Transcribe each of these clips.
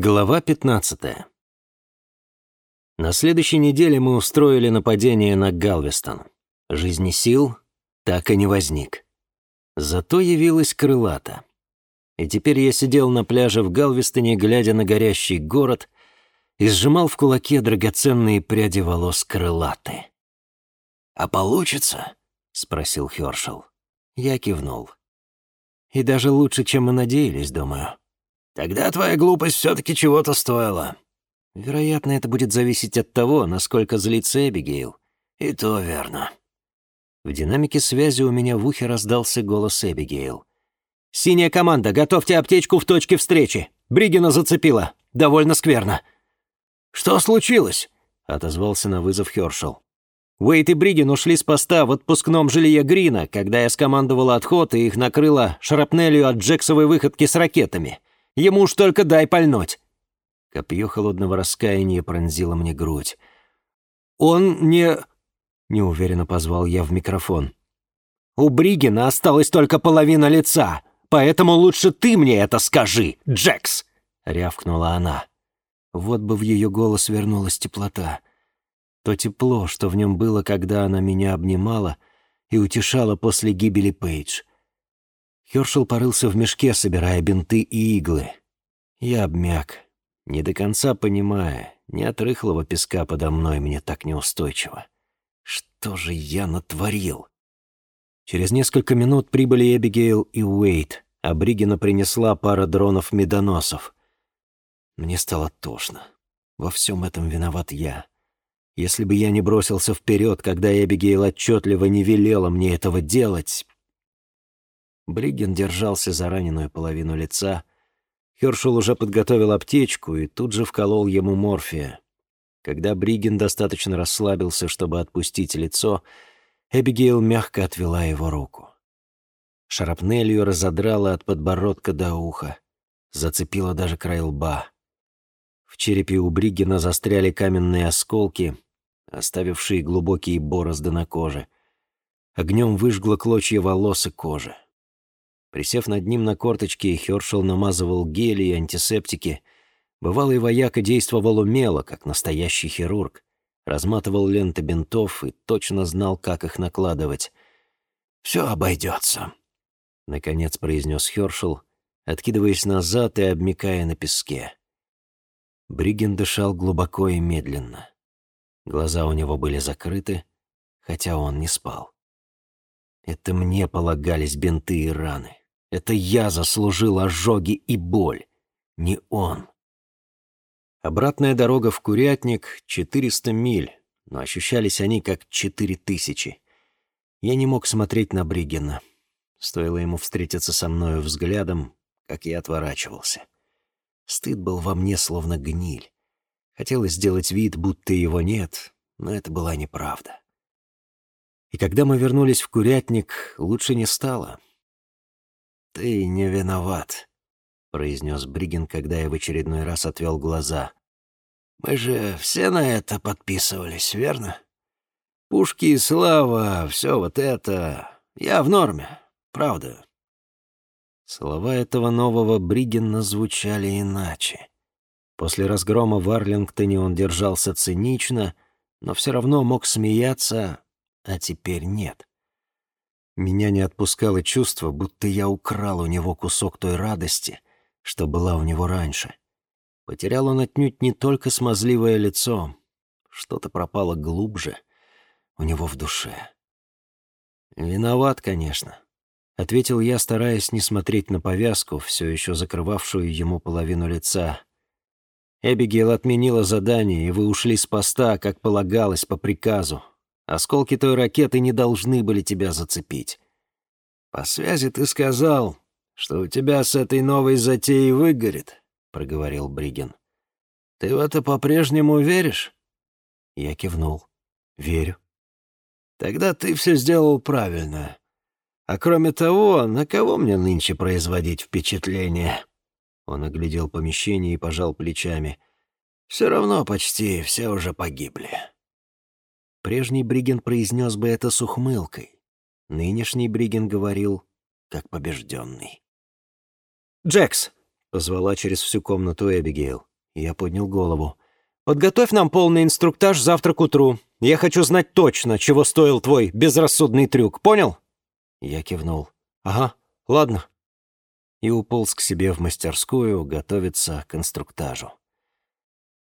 Глава 15. На следующей неделе мы устроили нападение на Галвестон. Жизни сил так и не возник. Зато явилась крылата. И теперь я сидел на пляже в Галвестоне, глядя на горящий город, и сжимал в кулаке драгоценные пряди волос крылаты. «А получится?» — спросил Хёршел. Я кивнул. «И даже лучше, чем мы надеялись, думаю». Тогда твоя глупость все-таки чего-то стоила. Вероятно, это будет зависеть от того, насколько злится Эбигейл. И то верно. В динамике связи у меня в ухе раздался голос Эбигейл. «Синяя команда, готовьте аптечку в точке встречи. Бригина зацепила. Довольно скверно». «Что случилось?» — отозвался на вызов Хёршел. Уэйт и Бригин ушли с поста в отпускном жилье Грина, когда я скомандовал отход, и их накрыло шрапнелью от Джексовой выходки с ракетами. Ему уж только дай пальнуть». Копье холодного раскаяния пронзило мне грудь. «Он не...» — неуверенно позвал я в микрофон. «У Бригина осталась только половина лица, поэтому лучше ты мне это скажи, Джекс!» — рявкнула она. Вот бы в ее голос вернулась теплота. То тепло, что в нем было, когда она меня обнимала и утешала после гибели Пейдж. Хершел порылся в мешке, собирая бинты и иглы. Я обмяк, не до конца понимая, не от рыхлого песка подо мной мне так неустойчиво. Что же я натворил? Через несколько минут прибыли Эбигейл и Уэйт, а Бригина принесла пара дронов-медоносов. Мне стало тошно. Во всем этом виноват я. Если бы я не бросился вперед, когда Эбигейл отчетливо не велела мне этого делать, Бригген держался за раненую половину лица. Хершел уже подготовил аптечку и тут же вколол ему морфия. Когда Бригген достаточно расслабился, чтобы отпустить лицо, Эбигейл мягко отвела его руку. Шарапнелью разодрала от подбородка до уха, зацепила даже край лба. В черепе у Бриггена застряли каменные осколки, оставившие глубокие борозды на коже. Огнем выжгло клочья волос и кожи. Присев над ним на корточки, Хершел намазывал гели и антисептики. Бывалый вояка действовал умело, как настоящий хирург. Разматывал ленты бинтов и точно знал, как их накладывать. «Все обойдется», — наконец произнес Хершел, откидываясь назад и обмикая на песке. Бриген дышал глубоко и медленно. Глаза у него были закрыты, хотя он не спал. Это мне полагались бинты и раны. Это я заслужил ожоги и боль, не он. Обратная дорога в Курятник — 400 миль, но ощущались они как 4000. Я не мог смотреть на Бригена. Стоило ему встретиться со мною взглядом, как я отворачивался. Стыд был во мне словно гниль. Хотелось сделать вид, будто его нет, но это была неправда. И когда мы вернулись в Курятник, лучше не стало. «Ты не виноват», — произнес Бригин, когда я в очередной раз отвел глаза. «Мы же все на это подписывались, верно? Пушки и слава, все вот это. Я в норме, правда». Слова этого нового Бригина звучали иначе. После разгрома в Арлингтоне он держался цинично, но все равно мог смеяться, а теперь нет. Меня не отпускало чувство, будто я украл у него кусок той радости, что была у него раньше. Потерял он отнюдь не только смазливое лицо. Что-то пропало глубже у него в душе. «Виноват, конечно», — ответил я, стараясь не смотреть на повязку, все еще закрывавшую ему половину лица. «Эбигейл отменила задание, и вы ушли с поста, как полагалось, по приказу. Осколки той ракеты не должны были тебя зацепить. По связи ты сказал, что у тебя с этой новой затеей выгорит, проговорил Бриген. Ты в это по-прежнему веришь? Я кивнул. Верю. Тогда ты все сделал правильно. А кроме того, на кого мне нынче производить впечатление? Он оглядел помещение и пожал плечами. Все равно почти все уже погибли. Прежний Бриген произнес бы это с ухмылкой. Нынешний Бриген говорил, как побежденный. «Джекс!» — позвала через всю комнату Эбигейл. Я поднял голову. «Подготовь нам полный инструктаж завтра к утру. Я хочу знать точно, чего стоил твой безрассудный трюк, понял?» Я кивнул. «Ага, ладно». И уполз к себе в мастерскую готовиться к инструктажу.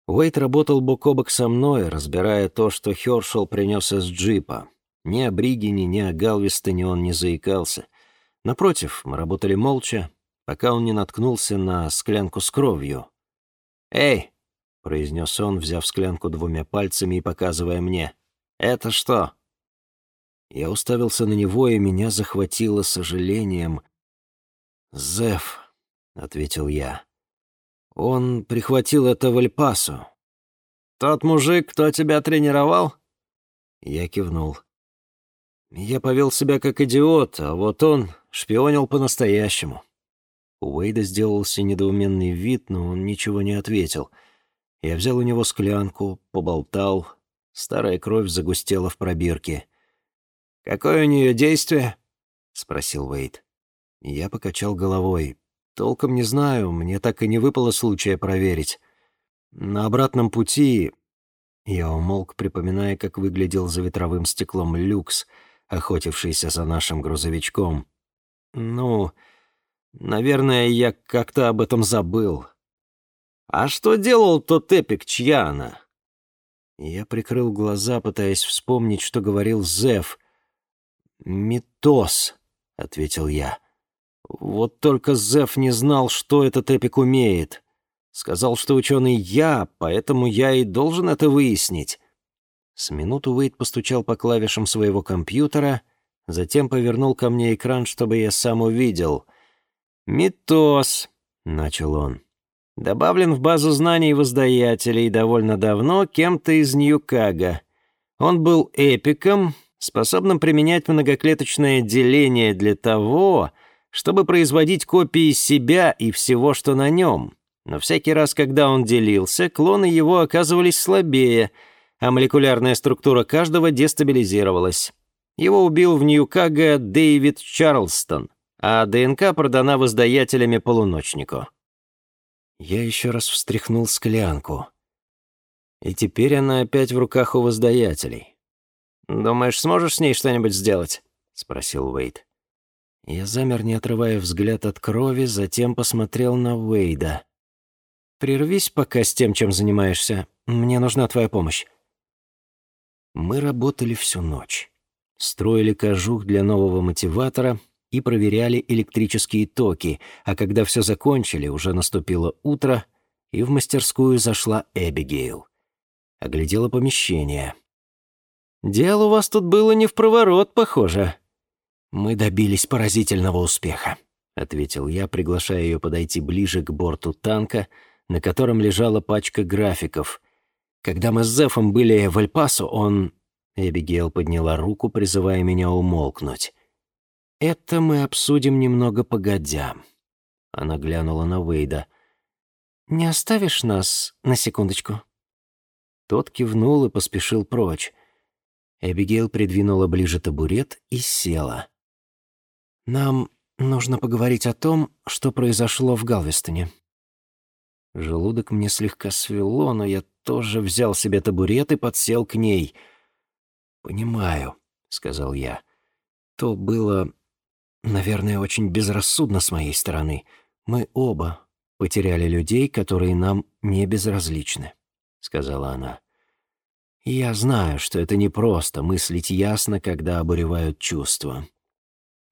Уэйт работал бок о бок со мной, разбирая то, что Хёршел принес из джипа. Ни о Бригине, ни о Галвестоне он не заикался. Напротив, мы работали молча, пока он не наткнулся на склянку с кровью. «Эй!» — произнес он, взяв склянку двумя пальцами и показывая мне. «Это что?» Я уставился на него, и меня захватило сожалением. «Зев», — ответил я. «Он прихватил это в Эль-Пасо». «Тот мужик, кто тебя тренировал?» Я кивнул. Я повел себя как идиот, а вот он шпионил по-настоящему. У Уэйда сделался недоуменный вид, но он ничего не ответил. Я взял у него склянку, поболтал. Старая кровь загустела в пробирке. «Какое у нее действие?» — спросил Уэйд. Я покачал головой. «Толком не знаю, мне так и не выпало случая проверить. На обратном пути...» Я умолк, припоминая, как выглядел за ветровым стеклом люкс, охотившийся за нашим грузовичком. «Ну...» Наверное, я как-то об этом забыл. А что делал тот эпик, чья? Я прикрыл глаза, пытаясь вспомнить, что говорил Зев. «Митос», — ответил я. Вот только Зев не знал, что этот эпик умеет. Сказал, что ученый я, поэтому я и должен это выяснить. С минуту Уэйд постучал по клавишам своего компьютера, затем повернул ко мне экран, чтобы я сам увидел — «Митос», — начал он, — «добавлен в базу знаний воздаятелей довольно давно кем-то из Ньюкага. Он был эпиком, способным применять многоклеточное деление для того, чтобы производить копии себя и всего, что на нем. Но всякий раз, когда он делился, клоны его оказывались слабее, а молекулярная структура каждого дестабилизировалась. Его убил в Ньюкага Дэвид Чарлстон а ДНК продана воздаятелями полуночнику. Я еще раз встряхнул склянку. И теперь она опять в руках у воздаятелей. «Думаешь, сможешь с ней что-нибудь сделать?» — спросил Уэйд. Я замер, не отрывая взгляд от крови, затем посмотрел на Уэйда. «Прервись пока с тем, чем занимаешься. Мне нужна твоя помощь». Мы работали всю ночь. Строили кожух для нового мотиватора, и проверяли электрические токи, а когда все закончили, уже наступило утро, и в мастерскую зашла Эбигейл. Оглядела помещение. «Дело у вас тут было не в проворот, похоже». «Мы добились поразительного успеха», — ответил я, приглашая ее подойти ближе к борту танка, на котором лежала пачка графиков. Когда мы с Зефом были в Эльпасо, он... Эбигейл подняла руку, призывая меня умолкнуть. «Это мы обсудим немного погодя». Она глянула на Уэйда. «Не оставишь нас на секундочку?» Тот кивнул и поспешил прочь. Эбигейл придвинула ближе табурет и села. «Нам нужно поговорить о том, что произошло в Галвестоне». Желудок мне слегка свело, но я тоже взял себе табурет и подсел к ней. «Понимаю», — сказал я. «То было Наверное, очень безрассудно с моей стороны. Мы оба потеряли людей, которые нам не безразличны», — сказала она. «Я знаю, что это непросто мыслить ясно, когда обуревают чувства».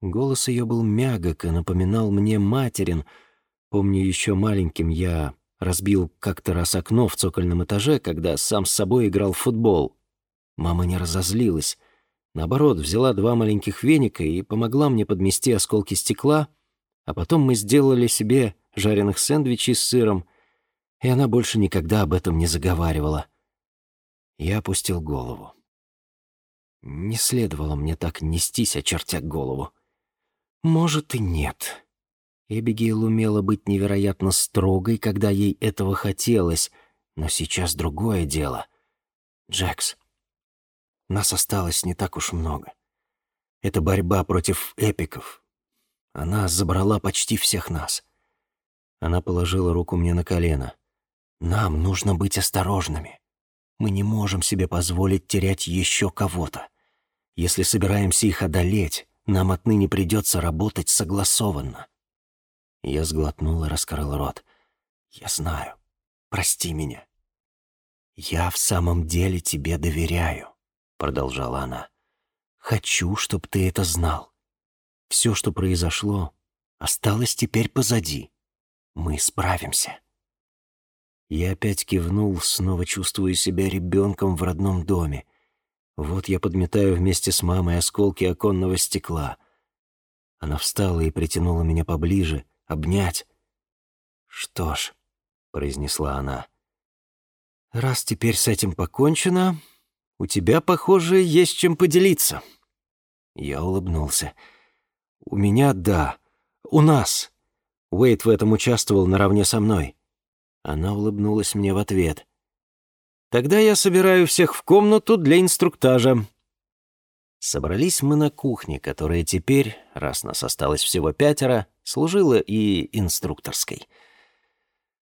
Голос ее был мягок и напоминал мне материн. Помню, еще маленьким я разбил как-то раз окно в цокольном этаже, когда сам с собой играл в футбол. Мама не разозлилась. Наоборот, взяла два маленьких веника и помогла мне подмести осколки стекла, а потом мы сделали себе жареных сэндвичей с сыром, и она больше никогда об этом не заговаривала. Я опустил голову. Не следовало мне так нестись, очертя голову. Может и нет. Эбигейл умела быть невероятно строгой, когда ей этого хотелось, но сейчас другое дело. Джекс, нас осталось не так уж много. Это борьба против эпиков. Она забрала почти всех нас. Она положила руку мне на колено. Нам нужно быть осторожными. Мы не можем себе позволить терять еще кого-то. Если собираемся их одолеть, нам отныне придется работать согласованно». Я сглотнул и раскрыл рот. «Я знаю. Прости меня». «Я в самом деле тебе доверяю», — продолжала она. «Хочу, чтобы ты это знал. Все, что произошло, осталось теперь позади. Мы справимся». Я опять кивнул, снова чувствуя себя ребенком в родном доме. Вот я подметаю вместе с мамой осколки оконного стекла. Она встала и притянула меня поближе, обнять. «Что ж», — произнесла она, — «раз теперь с этим покончено, у тебя, похоже, есть чем поделиться». Я улыбнулся. «У меня — да. У нас». Уэйт в этом участвовал наравне со мной. Она улыбнулась мне в ответ. «Тогда я собираю всех в комнату для инструктажа». Собрались мы на кухне, которая теперь, раз нас осталось всего пятеро, служила и инструкторской.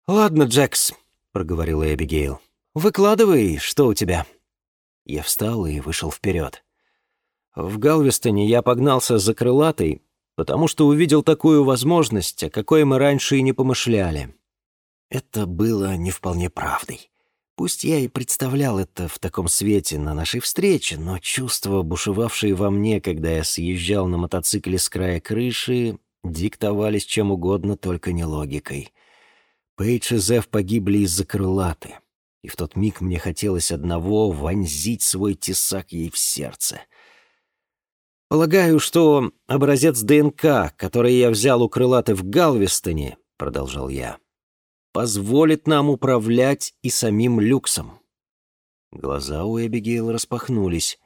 «Ладно, Джекс», — проговорила Эбигейл, — «выкладывай, что у тебя». Я встал и вышел вперед. В Галвестоне я погнался за крылатой, потому что увидел такую возможность, о какой мы раньше и не помышляли. Это было не вполне правдой. Пусть я и представлял это в таком свете на нашей встрече, но чувства, бушевавшие во мне, когда я съезжал на мотоцикле с края крыши, диктовались чем угодно, только не логикой. Пейдж и Зев погибли из-за крылаты, и в тот миг мне хотелось одного — вонзить свой тесак ей в сердце. «Полагаю, что образец ДНК, который я взял у крылаты в Галвестоне, — продолжал я, — позволит нам управлять и самим люксом». Глаза у Эбигейл распахнулись.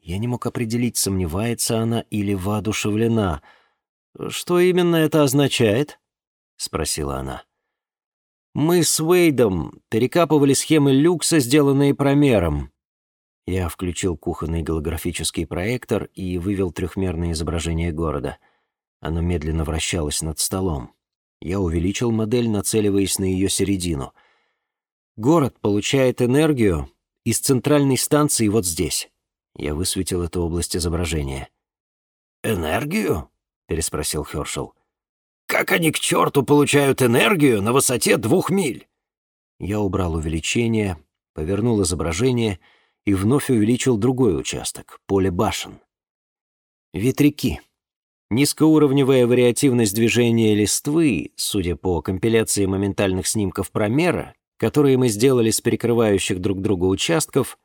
Я не мог определить, сомневается она или воодушевлена. «Что именно это означает?» — спросила она. «Мы с Уэйдом перекапывали схемы люкса, сделанные промером». Я включил кухонный голографический проектор и вывел трехмерное изображение города. Оно медленно вращалось над столом. Я увеличил модель, нацеливаясь на ее середину. Город получает энергию из центральной станции вот здесь. Я высветил эту область изображения. «Энергию?» — переспросил Хершел. «Как они к черту получают энергию на высоте двух миль?» Я убрал увеличение, повернул изображение и вновь увеличил другой участок — поле башен. Ветряки. Низкоуровневая вариативность движения листвы, судя по компиляции моментальных снимков промера, которые мы сделали с перекрывающих друг друга участков,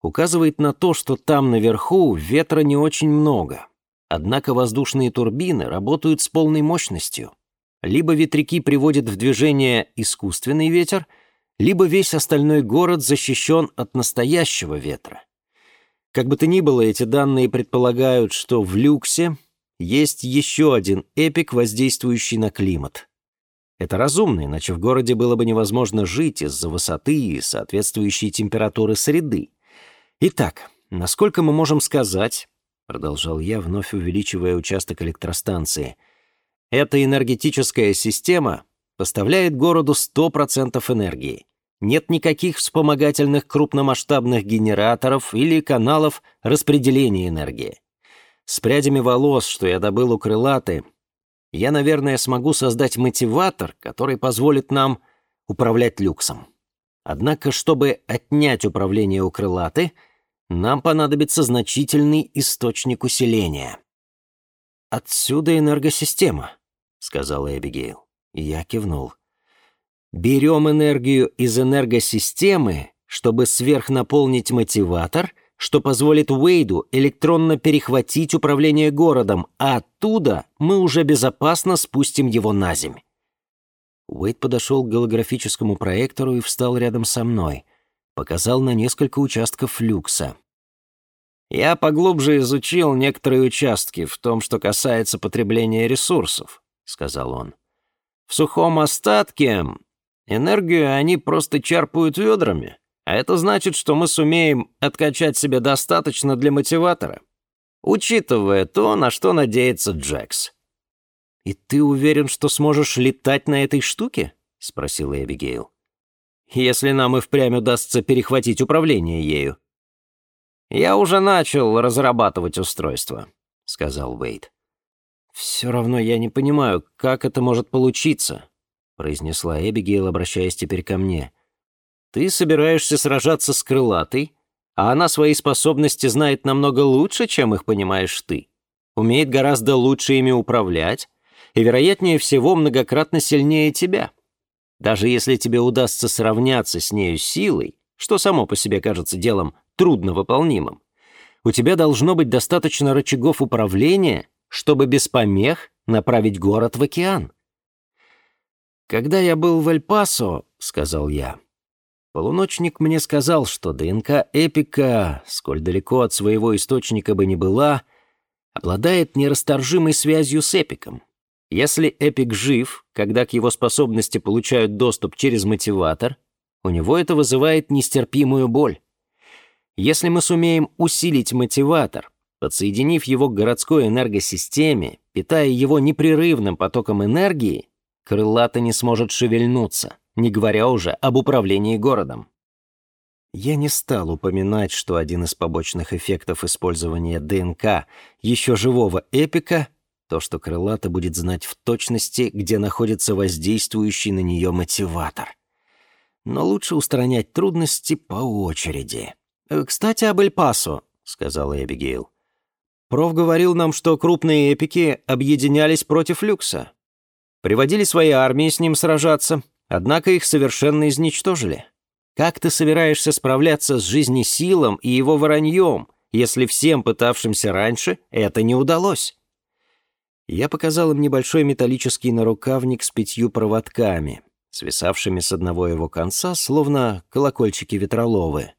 указывает на то, что там наверху ветра не очень много. Однако воздушные турбины работают с полной мощностью. Либо ветряки приводят в движение искусственный ветер, либо весь остальной город защищен от настоящего ветра. Как бы то ни было, эти данные предполагают, что в люксе есть еще один эпик, воздействующий на климат. Это разумно, иначе в городе было бы невозможно жить из-за высоты и соответствующей температуры среды. Итак, насколько мы можем сказать, продолжал я, вновь увеличивая участок электростанции, эта энергетическая система поставляет городу 100% энергии. Нет никаких вспомогательных крупномасштабных генераторов или каналов распределения энергии. С прядями волос, что я добыл у крылаты, я, наверное, смогу создать мотиватор, который позволит нам управлять люксом. Однако, чтобы отнять управление у крылаты, нам понадобится значительный источник усиления. «Отсюда энергосистема», — сказала Эбигейл. Я кивнул. «Берем энергию из энергосистемы, чтобы сверхнаполнить мотиватор — что позволит Уэйду электронно перехватить управление городом, а оттуда мы уже безопасно спустим его на земь. Уэйд подошел к голографическому проектору и встал рядом со мной. Показал на несколько участков люкса. «Я поглубже изучил некоторые участки в том, что касается потребления ресурсов», — сказал он. «В сухом остатке энергию они просто черпают ведрами. А это значит, что мы сумеем откачать себе достаточно для мотиватора, учитывая то, на что надеется Джекс. «И ты уверен, что сможешь летать на этой штуке?» — спросила Эбигейл. если нам и впрямь удастся перехватить управление ею. «Я уже начал разрабатывать устройство», — сказал Уэйд. «Все равно я не понимаю, как это может получиться», — произнесла Эбигейл, обращаясь теперь ко мне. «Ты собираешься сражаться с крылатой, а она свои способности знает намного лучше, чем их понимаешь ты. Умеет гораздо лучше ими управлять и, вероятнее всего, многократно сильнее тебя. Даже если тебе удастся сравняться с нею силой, что само по себе кажется делом трудновыполнимым, у тебя должно быть достаточно рычагов управления, чтобы без помех направить город в океан. «Когда я был в Эль-Пасо», — сказал я, — полуночник мне сказал, что ДНК Эпика, сколь далеко от своего источника бы ни была, обладает нерасторжимой связью с Эпиком. Если Эпик жив, когда к его способности получают доступ через мотиватор, у него это вызывает нестерпимую боль. Если мы сумеем усилить мотиватор, подсоединив его к городской энергосистеме, питая его непрерывным потоком энергии, крылато не сможет шевельнуться, не говоря уже об управлении городом. Я не стал упоминать, что один из побочных эффектов использования ДНК еще живого эпика — то, что крылато будет знать в точности, где находится воздействующий на нее мотиватор. Но лучше устранять трудности по очереди. Э, «Кстати, об Эль-Пасо», — сказала Эбигейл. «Проф говорил нам, что крупные эпики объединялись против Люкса. Приводили свои армии с ним сражаться, однако их совершенно изничтожили. Как ты собираешься справляться с жизнесилом и его вороньем, если всем пытавшимся раньше это не удалось?» Я показал им небольшой металлический нарукавник с пятью проводками, свисавшими с одного его конца, словно колокольчики ветроловы.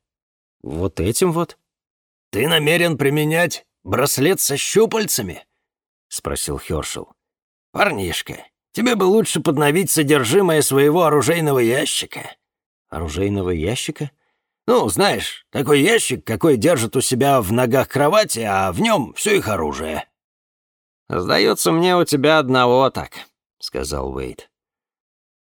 Вот этим вот. «Ты намерен применять браслет со щупальцами?» — спросил Хёршел. «Парнишка, тебе бы лучше подновить содержимое своего оружейного ящика». «Оружейного ящика?» «Ну, знаешь, такой ящик, какой держат у себя в ногах кровати, а в нем все их оружие». «Сдается мне у тебя одного так», — сказал Уэйд.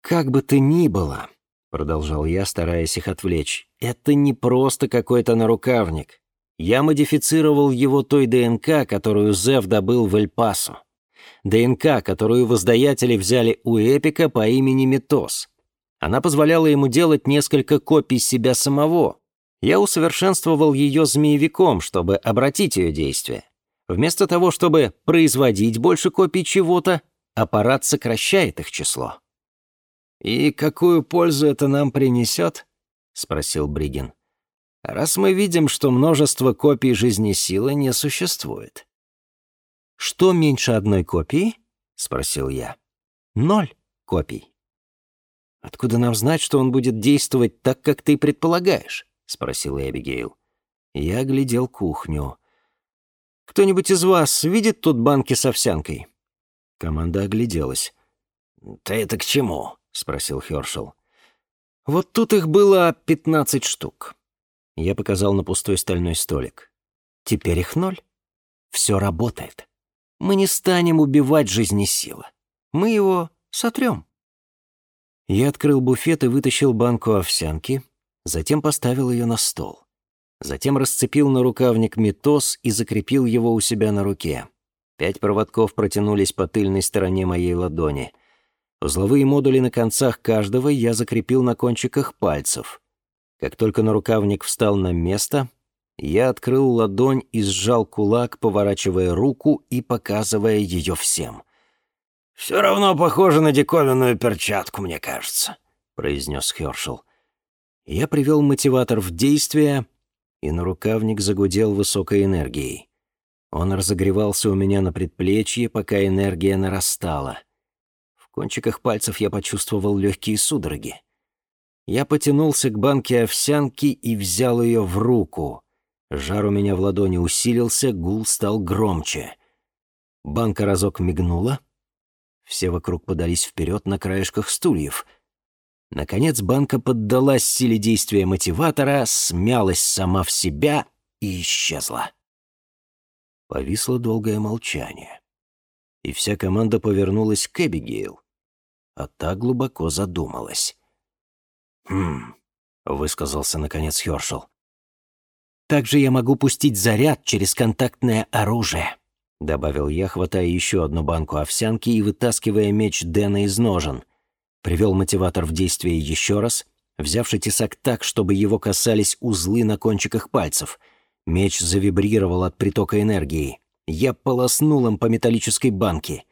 «Как бы ты ни было», продолжал я, стараясь их отвлечь. «Это не просто какой-то нарукавник. Я модифицировал его той ДНК, которую Зев добыл в Эль-Пасо. ДНК, которую воздаятели взяли у Эпика по имени Метос. Она позволяла ему делать несколько копий себя самого. Я усовершенствовал ее змеевиком, чтобы обратить ее действие. Вместо того, чтобы производить больше копий чего-то, аппарат сокращает их число. «И какую пользу это нам принесет?» — спросил Бригин. «Раз мы видим, что множество копий жизни силы не существует». «Что меньше одной копии?» — спросил я. «Ноль копий». «Откуда нам знать, что он будет действовать так, как ты предполагаешь?» — спросила Эбигейл. Я глядел кухню. «Кто-нибудь из вас видит тут банки с овсянкой?» Команда огляделась. «Ты это к чему?» — спросил Хёршел. «Вот тут их было пятнадцать штук». Я показал на пустой стальной столик. «Теперь их ноль. Все работает. Мы не станем убивать жизни силы. Мы его сотрем». Я открыл буфет и вытащил банку овсянки, затем поставил ее на стол. Затем расцепил на рукавник метос и закрепил его у себя на руке. Пять проводков протянулись по тыльной стороне моей ладони — Узловые модули на концах каждого я закрепил на кончиках пальцев. Как только нарукавник встал на место, я открыл ладонь и сжал кулак, поворачивая руку и показывая ее всем. «Все равно похоже на диковинную перчатку, мне кажется», — произнес Хершел. Я привел мотиватор в действие, и нарукавник загудел высокой энергией. Он разогревался у меня на предплечье, пока энергия нарастала — кончиках пальцев я почувствовал легкие судороги. Я потянулся к банке овсянки и взял ее в руку. Жар у меня в ладони усилился, гул стал громче. Банка разок мигнула. Все вокруг подались вперед на краешках стульев. Наконец банка поддалась силе действия мотиватора, смялась сама в себя и исчезла. Повисло долгое молчание. И вся команда повернулась к Эбигейл а та глубоко задумалась. «Хм», — высказался наконец Хёршел. «Также я могу пустить заряд через контактное оружие», — добавил я, хватая еще одну банку овсянки и вытаскивая меч Дэна из ножен. Привел мотиватор в действие еще раз, взявший тесак так, чтобы его касались узлы на кончиках пальцев. Меч завибрировал от притока энергии. Я полоснул им по металлической банке.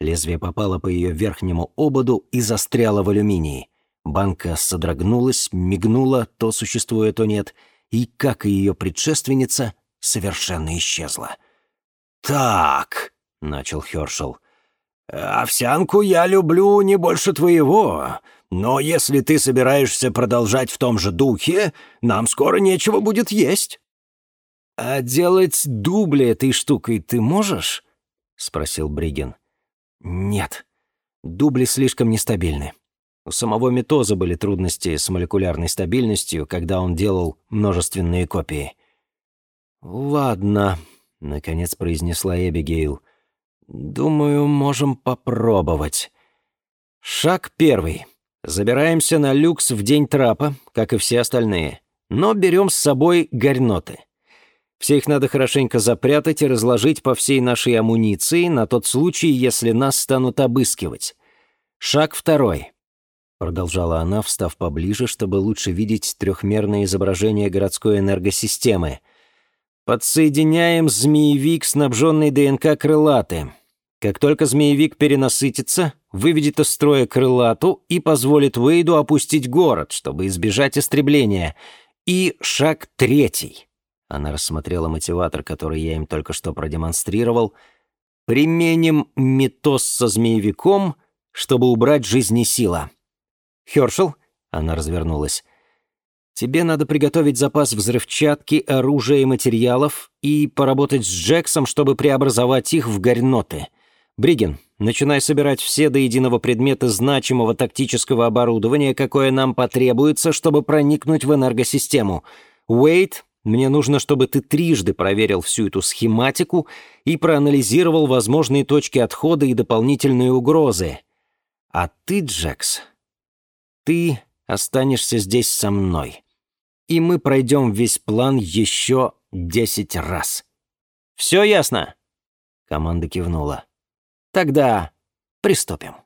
Лезвие попало по ее верхнему ободу и застряло в алюминии. Банка содрогнулась, мигнула, то существуя, то нет, и, как и ее предшественница, совершенно исчезла. «Так», — начал Хершел, — «овсянку я люблю не больше твоего, но если ты собираешься продолжать в том же духе, нам скоро нечего будет есть». «А делать дубли этой штукой ты можешь?» — спросил Бриген. «Нет. Дубли слишком нестабильны. У самого Метоза были трудности с молекулярной стабильностью, когда он делал множественные копии». «Ладно», — наконец произнесла Эбигейл. «Думаю, можем попробовать. Шаг первый. Забираемся на люкс в день трапа, как и все остальные, но берем с собой горьноты. Все их надо хорошенько запрятать и разложить по всей нашей амуниции на тот случай, если нас станут обыскивать. Шаг второй. Продолжала она, встав поближе, чтобы лучше видеть трехмерное изображение городской энергосистемы. Подсоединяем змеевик, снабженный ДНК крылаты. Как только змеевик перенасытится, выведет из строя крылату и позволит Уэйду опустить город, чтобы избежать истребления. И шаг третий. Она рассмотрела мотиватор, который я им только что продемонстрировал. «Применим метоз со змеевиком, чтобы убрать жизни сила». «Хёршел?» — она развернулась. «Тебе надо приготовить запас взрывчатки, оружия и материалов и поработать с Джексом, чтобы преобразовать их в горьноты. Бриген, начинай собирать все до единого предметы значимого тактического оборудования, какое нам потребуется, чтобы проникнуть в энергосистему. Уэйт, мне нужно, чтобы ты трижды проверил всю эту схематику и проанализировал возможные точки отхода и дополнительные угрозы. А ты, Джекс, ты останешься здесь со мной. И мы пройдем весь план еще десять раз. Все ясно?» Команда кивнула. «Тогда приступим».